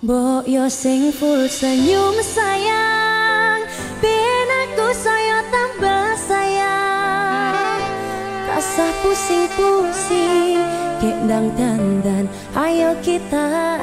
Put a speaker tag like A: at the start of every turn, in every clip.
A: Mbok yo sing full senyum sayang. Ben aku saya tambah sayang. Rasa pusing-pusing Kek dandan. Ayo kita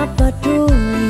A: tak peduli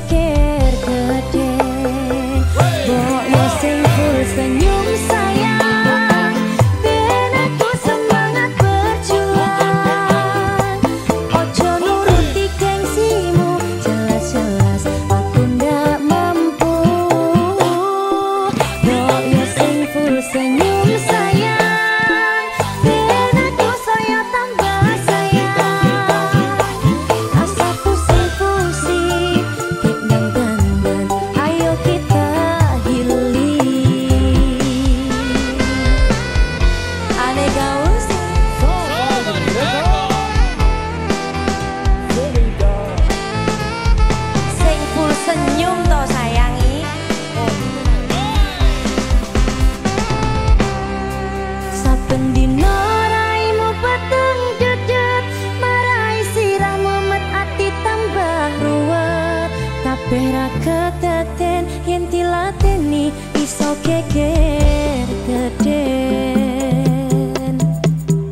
A: け Bera ketaten yen dilateni iso geger geden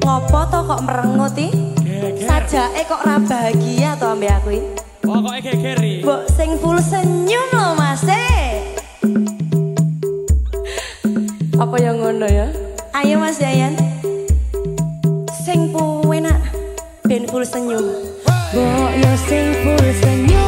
A: Ngopo to kok merenguti? Sajake kok ra bahagia to ambek aku iki?
B: Pokoke gegeri.
A: Mbok sing full senyum lho Mas e. Apa yang ngono ya? Ayo Mas Yayan. Sing puwe ben full senyum. Mbok yo sing full senyum.